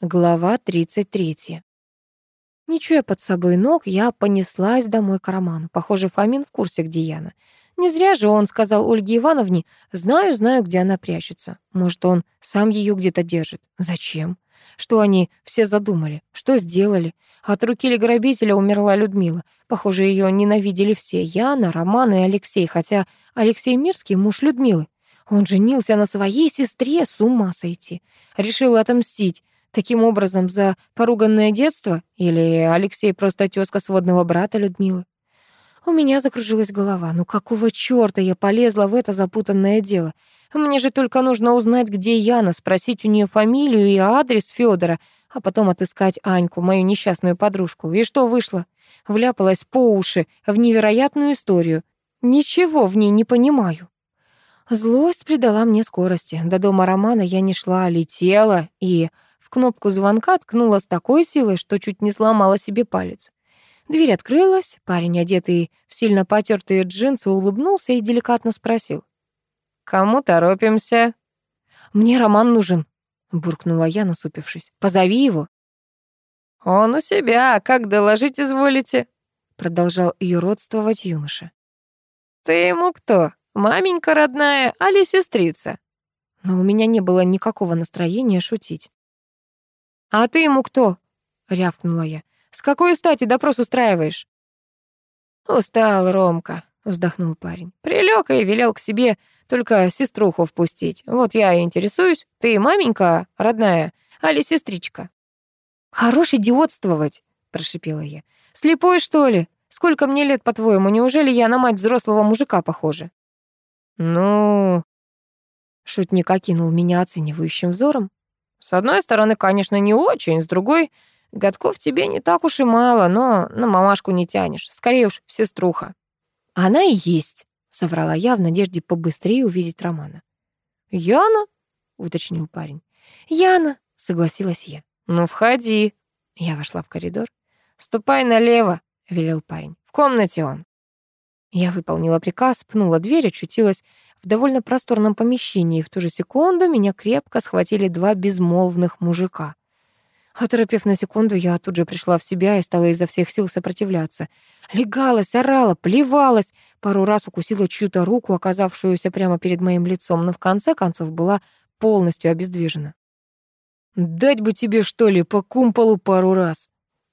Глава 33. Не чуя под собой ног, я понеслась домой к Роману. Похоже, Фомин в курсе, где Яна. Не зря же он сказал Ольге Ивановне, знаю, знаю, где она прячется. Может, он сам ее где-то держит. Зачем? Что они все задумали? Что сделали? От руки ли грабителя умерла Людмила. Похоже, ее ненавидели все. Яна, Роман и Алексей. Хотя Алексей Мирский — муж Людмилы. Он женился на своей сестре, с ума сойти. Решил отомстить. Таким образом, за поруганное детство? Или Алексей просто тёзка сводного брата Людмилы? У меня закружилась голова. Ну какого чёрта я полезла в это запутанное дело? Мне же только нужно узнать, где Яна, спросить у неё фамилию и адрес Фёдора, а потом отыскать Аньку, мою несчастную подружку. И что вышло? Вляпалась по уши в невероятную историю. Ничего в ней не понимаю. Злость придала мне скорости. До дома Романа я не шла, а летела и в кнопку звонка ткнула с такой силой, что чуть не сломала себе палец. Дверь открылась, парень, одетый в сильно потертые джинсы, улыбнулся и деликатно спросил. «Кому торопимся?» «Мне Роман нужен», — буркнула я, насупившись. «Позови его». «Он у себя, как доложить изволите?» — продолжал ее родствовать юноша. «Ты ему кто? Маменька родная, али сестрица?» Но у меня не было никакого настроения шутить. «А ты ему кто?» — рявкнула я. «С какой стати допрос устраиваешь?» «Устал, Ромка», — вздохнул парень. «Прилёг и велел к себе только сеструху впустить. Вот я и интересуюсь. Ты маменька родная, али сестричка?» «Хорош идиотствовать», — прошипела я. «Слепой, что ли? Сколько мне лет, по-твоему? Неужели я на мать взрослого мужика похожа?» «Ну...» Шутник окинул меня оценивающим взором. С одной стороны, конечно, не очень, с другой, годков тебе не так уж и мало, но на мамашку не тянешь. Скорее уж, сеструха. Она и есть, соврала я в надежде побыстрее увидеть Романа. Яна? уточнил парень. Яна, согласилась я. Ну, входи. Я вошла в коридор. Ступай налево, велел парень. В комнате он. Я выполнила приказ, пнула дверь, очутилась в довольно просторном помещении, и в ту же секунду меня крепко схватили два безмолвных мужика. Оторопев на секунду, я тут же пришла в себя и стала изо всех сил сопротивляться. Легалась, орала, плевалась, пару раз укусила чью-то руку, оказавшуюся прямо перед моим лицом, но в конце концов была полностью обездвижена. «Дать бы тебе, что ли, по кумполу пару раз!»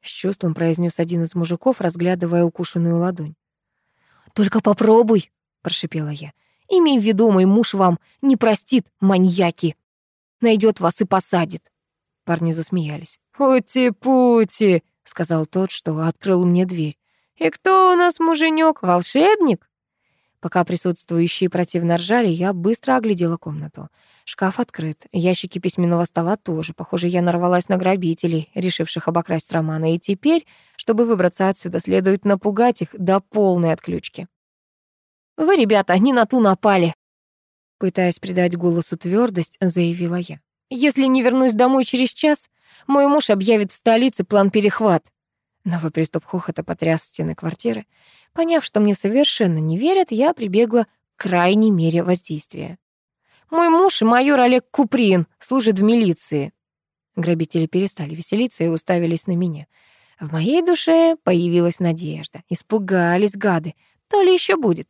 С чувством произнес один из мужиков, разглядывая укушенную ладонь. «Только попробуй!» — прошипела я. Имей в виду, мой муж вам не простит, маньяки. Найдет вас и посадит. Парни засмеялись. «Ути-пути», — сказал тот, что открыл мне дверь. «И кто у нас муженек? Волшебник?» Пока присутствующие противно ржали, я быстро оглядела комнату. Шкаф открыт, ящики письменного стола тоже. Похоже, я нарвалась на грабителей, решивших обокрасть Романа. И теперь, чтобы выбраться отсюда, следует напугать их до полной отключки. «Вы, ребята, не на ту напали!» Пытаясь придать голосу твердость, заявила я. «Если не вернусь домой через час, мой муж объявит в столице план перехват». Новый приступ хохота потряс стены квартиры. Поняв, что мне совершенно не верят, я прибегла к крайней мере воздействия. «Мой муж, майор Олег Куприн, служит в милиции». Грабители перестали веселиться и уставились на меня. В моей душе появилась надежда. Испугались гады. То ли еще будет.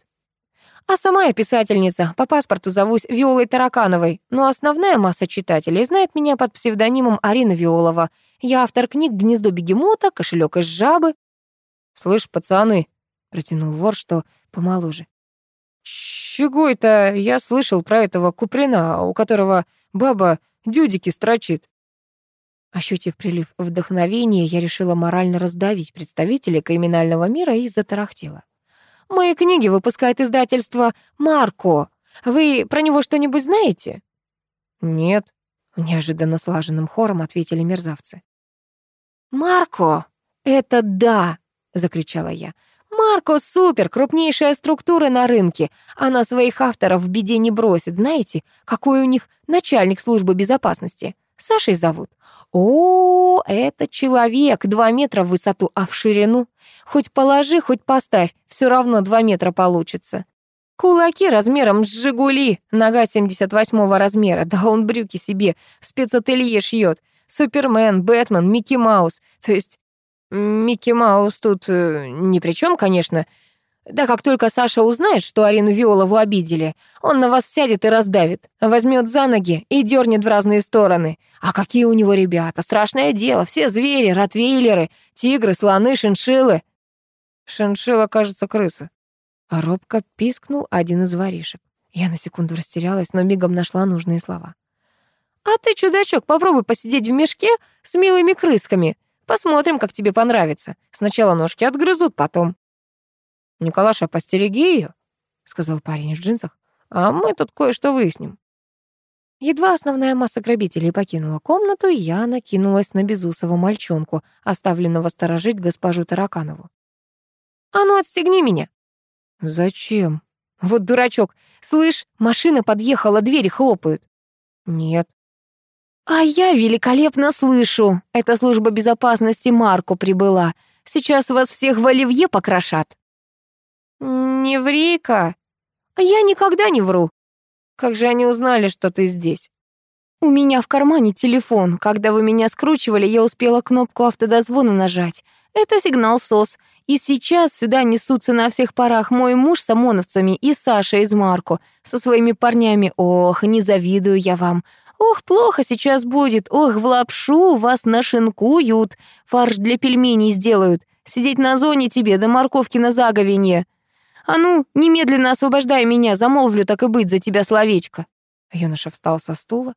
А сама я писательница, по паспорту зовусь Виолой Таракановой, но основная масса читателей знает меня под псевдонимом Арина Виолова. Я автор книг «Гнездо бегемота», «Кошелек из жабы». «Слышь, пацаны», — протянул вор, что помоложе. «Чего это я слышал про этого Куприна, у которого баба дюдики строчит?» Ощутив прилив вдохновения, я решила морально раздавить представителей криминального мира и затарахтела. Мои книги выпускает издательство «Марко». Вы про него что-нибудь знаете?» «Нет», — неожиданно слаженным хором ответили мерзавцы. «Марко! Это да!» — закричала я. «Марко супер! Крупнейшая структура на рынке. Она своих авторов в беде не бросит. Знаете, какой у них начальник службы безопасности? Сашей зовут. О, это человек, два метра в высоту, а в ширину. Хоть положи, хоть поставь, все равно два метра получится. Кулаки размером с «Жигули», нога 78 размера, да он брюки себе в спецателье шьет. Супермен, Бэтмен, Микки Маус. То есть Микки Маус тут э, ни при чем, конечно. Да как только Саша узнает, что Арину Виолову обидели, он на вас сядет и раздавит, возьмет за ноги и дернет в разные стороны. А какие у него ребята, страшное дело, все звери, ротвейлеры, тигры, слоны, шиншиллы. Шиншилла, кажется, крыса. Робко пискнул один из воришек. Я на секунду растерялась, но мигом нашла нужные слова. «А ты, чудачок, попробуй посидеть в мешке с милыми крысками. Посмотрим, как тебе понравится. Сначала ножки отгрызут, потом...» «Николаша, постереги ее», — сказал парень в джинсах. «А мы тут кое-что выясним». Едва основная масса грабителей покинула комнату, я накинулась на безусого мальчонку, оставленного сторожить госпожу Тараканову. «А ну, отстегни меня!» «Зачем?» «Вот дурачок! Слышь, машина подъехала, двери хлопают!» «Нет». «А я великолепно слышу! Это служба безопасности Марку прибыла. Сейчас вас всех в оливье покрошат!» «Не ври-ка!» «А я никогда не вру!» «Как же они узнали, что ты здесь?» «У меня в кармане телефон. Когда вы меня скручивали, я успела кнопку автодозвона нажать. Это сигнал СОС. И сейчас сюда несутся на всех парах мой муж с ОМОНовцами и Саша из Марку со своими парнями. Ох, не завидую я вам. Ох, плохо сейчас будет. Ох, в лапшу вас нашинкуют. Фарш для пельменей сделают. Сидеть на зоне тебе, до морковки на заговенье. «А ну, немедленно освобождай меня, замолвлю так и быть за тебя словечко». Юноша встал со стула,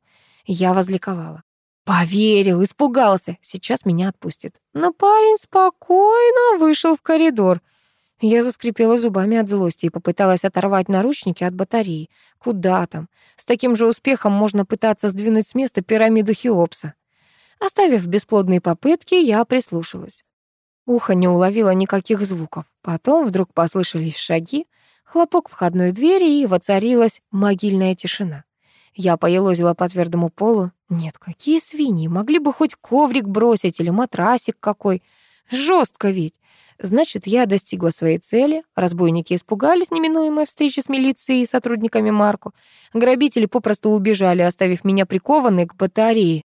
я возликовала. Поверил, испугался, сейчас меня отпустит. Но парень спокойно вышел в коридор. Я заскрипела зубами от злости и попыталась оторвать наручники от батареи. Куда там? С таким же успехом можно пытаться сдвинуть с места пирамиду Хеопса. Оставив бесплодные попытки, я прислушалась. Ухо не уловило никаких звуков. Потом вдруг послышались шаги, хлопок входной двери, и воцарилась могильная тишина. Я поелозила по твердому полу. Нет, какие свиньи, могли бы хоть коврик бросить или матрасик какой. Жестко ведь. Значит, я достигла своей цели. Разбойники испугались неминуемой встречи с милицией и сотрудниками Марку. Грабители попросту убежали, оставив меня прикованной к батарее.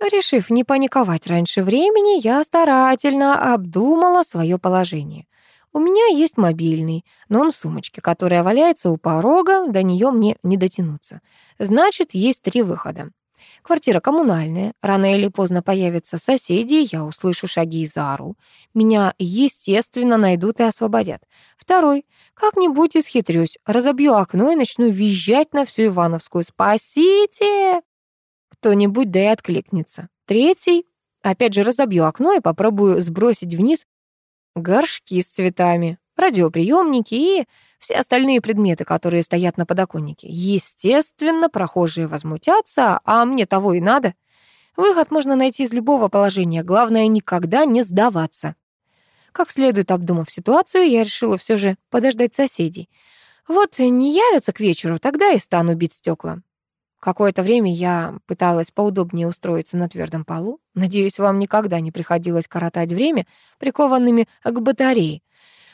Решив не паниковать раньше времени, я старательно обдумала свое положение. У меня есть мобильный, но он в сумочке, которая валяется у порога, до нее мне не дотянуться. Значит, есть три выхода. Квартира коммунальная, рано или поздно появятся соседи, я услышу шаги и заору. Меня, естественно, найдут и освободят. Второй. Как-нибудь исхитрюсь, разобью окно и начну визжать на всю Ивановскую. «Спасите!» Кто-нибудь да и откликнется. Третий, опять же, разобью окно и попробую сбросить вниз горшки с цветами, радиоприемники и все остальные предметы, которые стоят на подоконнике. Естественно, прохожие возмутятся, а мне того и надо. Выход можно найти из любого положения, главное никогда не сдаваться. Как следует обдумав ситуацию, я решила все же подождать соседей. Вот не явятся к вечеру, тогда и стану бить стекла. Какое-то время я пыталась поудобнее устроиться на твердом полу. Надеюсь, вам никогда не приходилось коротать время прикованными к батарее.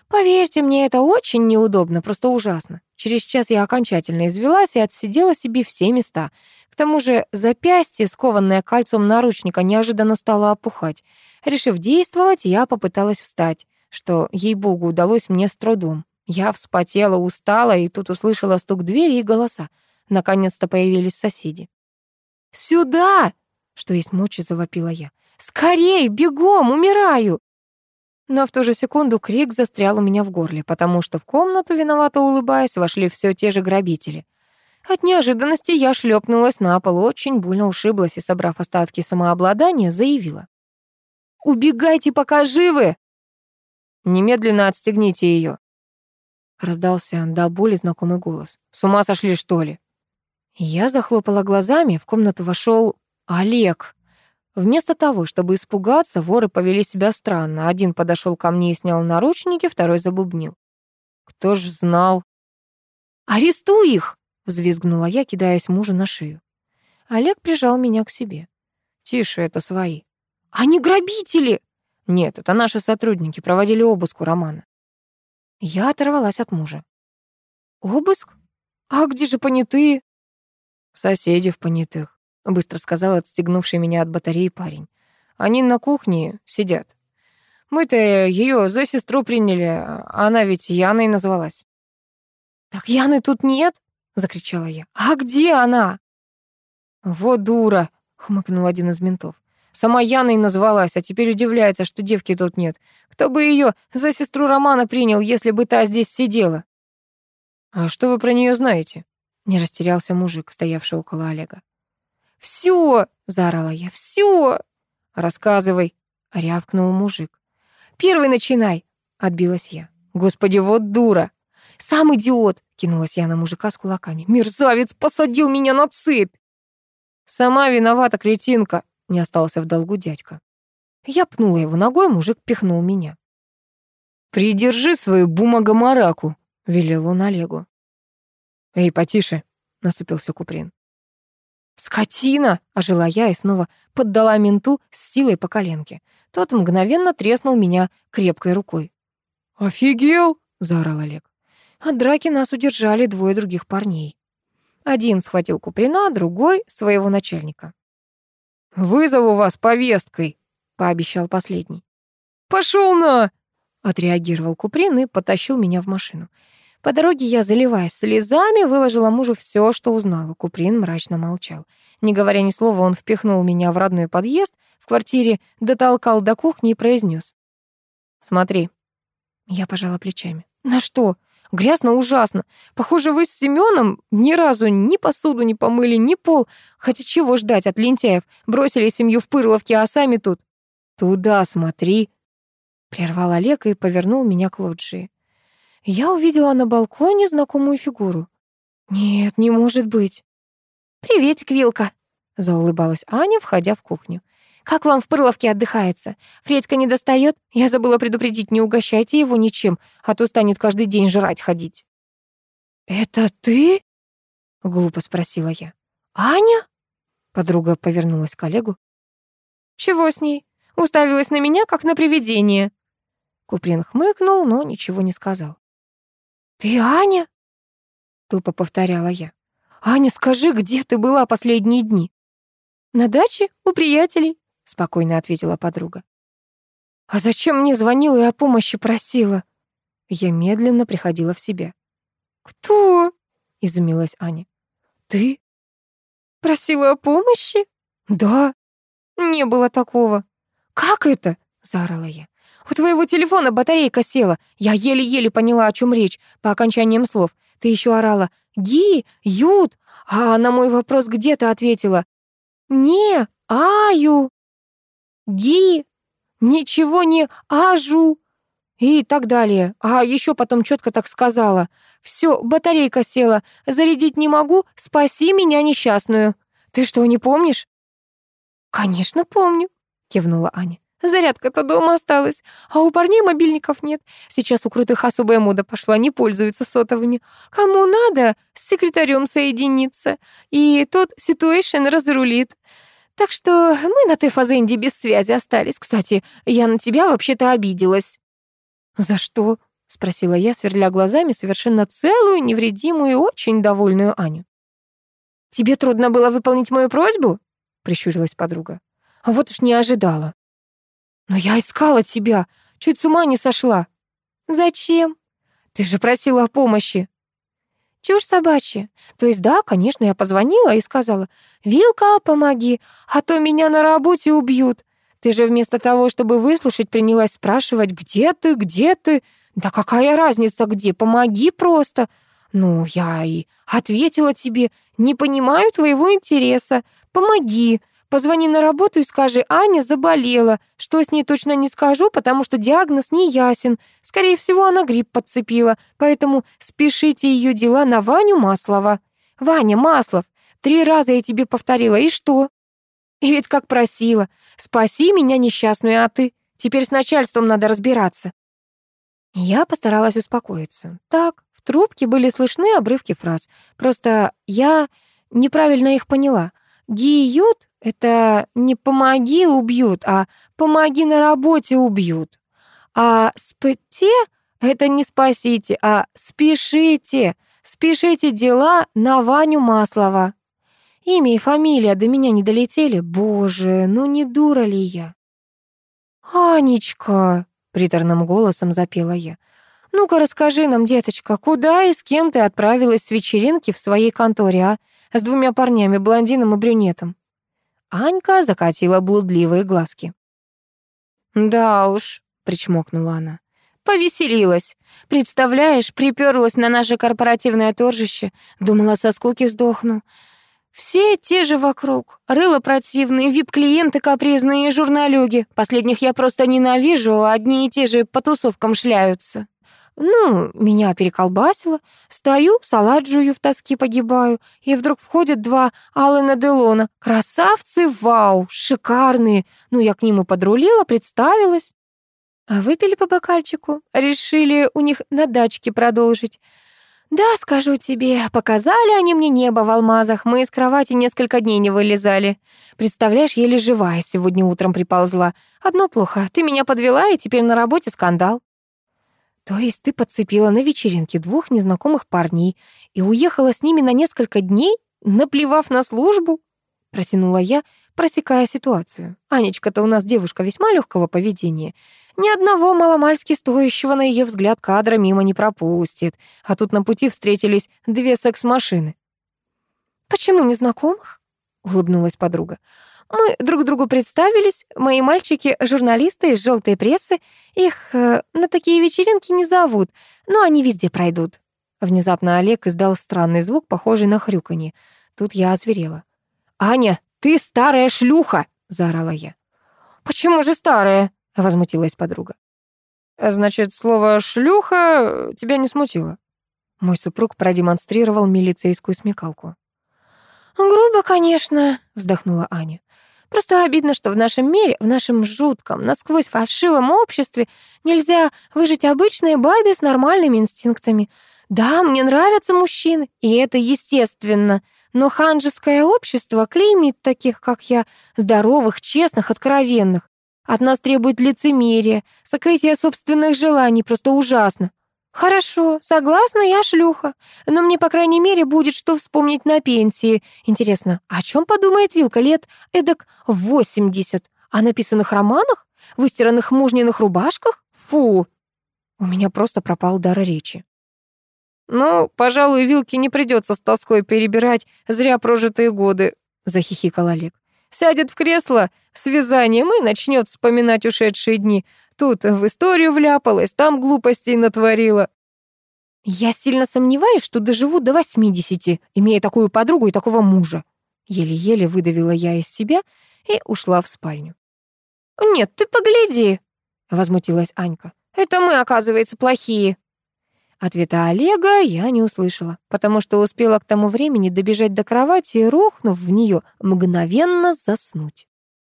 Поверьте мне, это очень неудобно, просто ужасно. Через час я окончательно извелась и отсидела себе все места. К тому же запястье, скованное кольцом наручника, неожиданно стало опухать. Решив действовать, я попыталась встать, что, ей-богу, удалось мне с трудом. Я вспотела, устала, и тут услышала стук двери и голоса. Наконец-то появились соседи. «Сюда!» — что есть мочи, завопила я. «Скорей, бегом, умираю!» Но в ту же секунду крик застрял у меня в горле, потому что в комнату, виновато улыбаясь, вошли все те же грабители. От неожиданности я шлепнулась на пол, очень больно ушиблась и, собрав остатки самообладания, заявила. «Убегайте, пока живы!» «Немедленно отстегните ее!» Раздался до боли знакомый голос. «С ума сошли, что ли?» Я захлопала глазами, в комнату вошел Олег. Вместо того, чтобы испугаться, воры повели себя странно. Один подошел ко мне и снял наручники, второй забубнил. Кто ж знал? «Арестуй их!» — взвизгнула я, кидаясь мужу на шею. Олег прижал меня к себе. «Тише, это свои». «Они грабители!» «Нет, это наши сотрудники, проводили обыск у Романа». Я оторвалась от мужа. «Обыск? А где же понятые?» Соседи в понятых. — быстро сказал отстегнувший меня от батареи парень. «Они на кухне сидят. Мы-то ее за сестру приняли, а она ведь Яной назвалась». «Так Яны тут нет?» — закричала я. «А где она?» «Вот дура!» — хмыкнул один из ментов. «Сама Яной назвалась, а теперь удивляется, что девки тут нет. Кто бы ее за сестру Романа принял, если бы та здесь сидела?» «А что вы про нее знаете?» — не растерялся мужик, стоявший около Олега. «Всё!» — заорала я. «Всё!» «Рассказывай!» — рявкнул мужик. «Первый начинай!» — отбилась я. «Господи, вот дура!» «Сам идиот!» — кинулась я на мужика с кулаками. «Мерзавец посадил меня на цепь!» «Сама виновата, кретинка!» — не остался в долгу дядька. Я пнула его ногой, мужик пихнул меня. «Придержи свою бумагомараку!» — велел он Олегу. «Эй, потише!» — насупился Куприн. «Скотина!» — ожила я и снова поддала менту с силой по коленке. Тот мгновенно треснул меня крепкой рукой. «Офигел!» — заорал Олег. От драки нас удержали двое других парней. Один схватил Куприна, другой — своего начальника. «Вызову вас повесткой!» — пообещал последний. «Пошел на!» — отреагировал Куприн и потащил меня в машину. По дороге я, заливаясь слезами, выложила мужу все, что узнала. Куприн мрачно молчал. Не говоря ни слова, он впихнул меня в родной подъезд, в квартире дотолкал до кухни и произнес: «Смотри». Я пожала плечами. «На что? Грязно ужасно. Похоже, вы с Семеном ни разу ни посуду не помыли, ни пол. Хотя чего ждать от лентяев? Бросили семью в пырловке, а сами тут». «Туда смотри», — прервал Олег и повернул меня к лоджии. Я увидела на балконе знакомую фигуру. Нет, не может быть. «Приветик, Вилка», — заулыбалась Аня, входя в кухню. «Как вам в Пырловке отдыхается? Фредька не достает? Я забыла предупредить, не угощайте его ничем, а то станет каждый день жрать ходить». «Это ты?» — глупо спросила я. «Аня?» — подруга повернулась к Олегу. «Чего с ней? Уставилась на меня, как на привидение». Куприн хмыкнул, но ничего не сказал. «Ты Аня?» — тупо повторяла я. «Аня, скажи, где ты была последние дни?» «На даче у приятелей», — спокойно ответила подруга. «А зачем мне звонила и о помощи просила?» Я медленно приходила в себя. «Кто?» — изумилась Аня. «Ты?» «Просила о помощи?» «Да». «Не было такого». «Как это?» — заорала я. У твоего телефона батарейка села. Я еле-еле поняла, о чем речь по окончаниям слов. Ты еще орала «Ги», «Ют», а на мой вопрос «Где?» ты ответила «Не, Аю», «Ги», «Ничего не Ажу» и так далее. А еще потом четко так сказала «Все, батарейка села, зарядить не могу, спаси меня несчастную». Ты что, не помнишь?» «Конечно, помню», — кивнула Аня. Зарядка-то дома осталась, а у парней мобильников нет. Сейчас у крутых особая мода пошла, не пользуются сотовыми. Кому надо, с секретарем соединиться, и тот ситуэйшн разрулит. Так что мы на той фазенде без связи остались. Кстати, я на тебя вообще-то обиделась». «За что?» — спросила я, сверля глазами совершенно целую, невредимую и очень довольную Аню. «Тебе трудно было выполнить мою просьбу?» — прищурилась подруга. «А вот уж не ожидала». «Но я искала тебя, чуть с ума не сошла». «Зачем? Ты же просила о помощи». Чушь собачья. То есть да, конечно, я позвонила и сказала, «Вилка, помоги, а то меня на работе убьют». Ты же вместо того, чтобы выслушать, принялась спрашивать, «Где ты, где ты?» «Да какая разница, где? Помоги просто». Ну, я и ответила тебе, «Не понимаю твоего интереса. Помоги». Позвони на работу и скажи, Аня заболела. Что с ней точно не скажу, потому что диагноз не ясен. Скорее всего, она грипп подцепила, поэтому спешите ее дела на Ваню Маслова. Ваня Маслов, три раза я тебе повторила, и что? И ведь как просила, спаси меня несчастную, а ты? Теперь с начальством надо разбираться. Я постаралась успокоиться. Так, в трубке были слышны обрывки фраз. Просто я неправильно их поняла. Гиют — это не «помоги, убьют», а «помоги на работе, убьют». А «спыте» — это не «спасите», а «спешите», «спешите дела на Ваню Маслова». Имя и фамилия до меня не долетели. Боже, ну не дура ли я? «Анечка!» — приторным голосом запела я. «Ну-ка расскажи нам, деточка, куда и с кем ты отправилась с вечеринки в своей конторе, а? С двумя парнями, блондином и брюнетом». Анька закатила блудливые глазки. «Да уж», — причмокнула она. «Повеселилась. Представляешь, приперлась на наше корпоративное торжище. Думала, со скуки сдохну. Все те же вокруг. Рыло противные, вип-клиенты капризные журналюги. Последних я просто ненавижу, одни и те же по тусовкам шляются. Ну, меня переколбасило. Стою, салат жую, в тоске погибаю. И вдруг входят два Алана Делона. Красавцы, вау, шикарные. Ну, я к ним и подрулила, представилась. А выпили по бокальчику. Решили у них на дачке продолжить. Да, скажу тебе, показали они мне небо в алмазах. Мы из кровати несколько дней не вылезали. Представляешь, еле живая сегодня утром приползла. Одно плохо, ты меня подвела, и теперь на работе скандал. То есть ты подцепила на вечеринке двух незнакомых парней и уехала с ними на несколько дней, наплевав на службу? Протянула я, просекая ситуацию. Анечка-то у нас девушка весьма легкого поведения. Ни одного маломальски стоящего на ее взгляд кадра мимо не пропустит. А тут на пути встретились две секс-машины. «Почему незнакомых?» — улыбнулась подруга. «Мы друг другу представились. Мои мальчики — журналисты из желтой прессы. Их э, на такие вечеринки не зовут, но они везде пройдут». Внезапно Олег издал странный звук, похожий на хрюканье. Тут я озверела. «Аня, ты старая шлюха!» — заорала я. «Почему же старая?» — возмутилась подруга. «Значит, слово «шлюха» тебя не смутило?» Мой супруг продемонстрировал милицейскую смекалку. «Грубо, конечно», — вздохнула Аня. «Просто обидно, что в нашем мире, в нашем жутком, насквозь фальшивом обществе нельзя выжить обычной бабе с нормальными инстинктами. Да, мне нравятся мужчины, и это естественно, но ханжеское общество клеймит таких, как я, здоровых, честных, откровенных. От нас требует лицемерия, сокрытия собственных желаний, просто ужасно. Хорошо, согласна, я шлюха, но мне, по крайней мере, будет что вспомнить на пенсии. Интересно, о чем подумает Вилка лет эдак 80? О написанных романах? Выстиранных мужниных рубашках? Фу! У меня просто пропал дар речи. «Ну, пожалуй, Вилке не придется с тоской перебирать зря прожитые годы», — захихикал Олег. Сядет в кресло с вязанием и начнет вспоминать ушедшие дни. Тут в историю вляпалась, там глупостей натворила. Я сильно сомневаюсь, что доживу до восьмидесяти, имея такую подругу и такого мужа. Еле-еле выдавила я из себя и ушла в спальню. «Нет, ты погляди», — возмутилась Анька. «Это мы, оказывается, плохие». Ответа Олега я не услышала, потому что успела к тому времени добежать до кровати и, рухнув в нее, мгновенно заснуть.